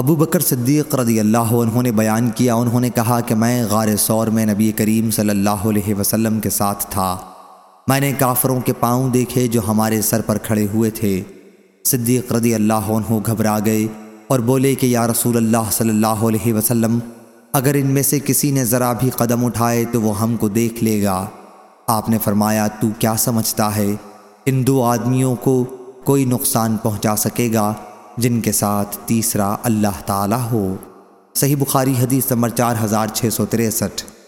ابو بکر صدیق رضی اللہ عنہ نے بیان کیا، انہوں نے کہا کہ میں غار سور میں نبی کریم صلی اللہ علیہ وسلم کے ساتھ تھا۔ میں نے کافروں کے پاؤں دیکھے جو ہمارے سر پر کھڑے ہوئے تھے۔ صدیق رضی اللہ عنہ گھبرا گئے اور بولے کہ یا رسول اللہ صلی اللہ علیہ وسلم، اگر ان میں سے کسی نے ذرا بھی قدم اٹھائے تو وہ ہم کو دیکھ لے گا۔ آپ نے فرمایا، تو کیا سمجھتا ہے؟ ان دو آدمیوں کو کوئی نقصان پہنچا سکے گا؟ جن کے ساتھ تیسرا اللہ تعالی ہو۔ صحیح بخاری حدیث نمبر چار ہزار چھ سو تریسٹھ۔